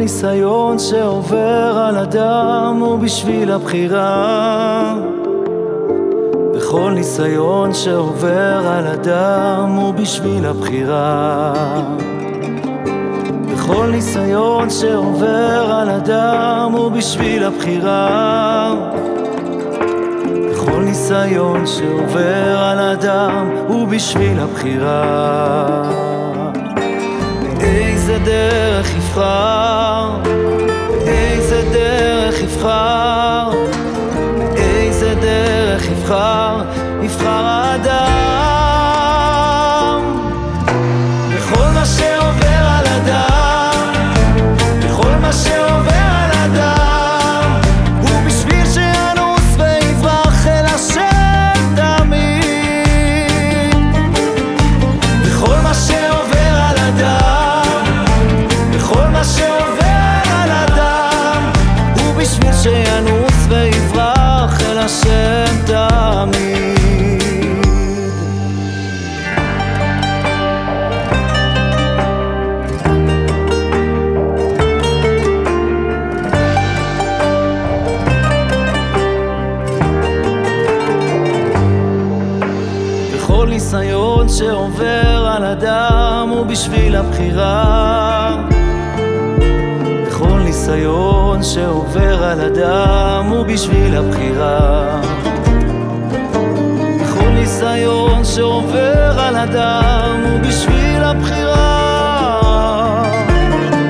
ניסיון שעובר על אדם הוא בשביל הבחירה. וכל ניסיון שעובר על אדם הוא בשביל הבחירה. וכל ניסיון שעובר על אדם הוא בשביל הבחירה. וכל ניסיון שעובר על אדם הוא בשביל הבחירה דרך יבחר, באיזה דרך יבחר, וכל ניסיון שעובר על אדם הוא בשביל הבחירה. וכל ניסיון שעובר על אדם הוא בשביל הבחירה. וכל ניסיון שעובר על אדם הוא בשביל הבחירה.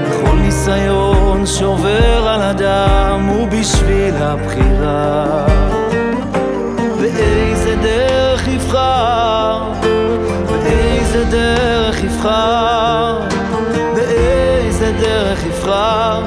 וכל ניסיון שעובר על אדם הוא בשביל הבחירה באיזה דרך יבחר, באיזה דרך יבחר,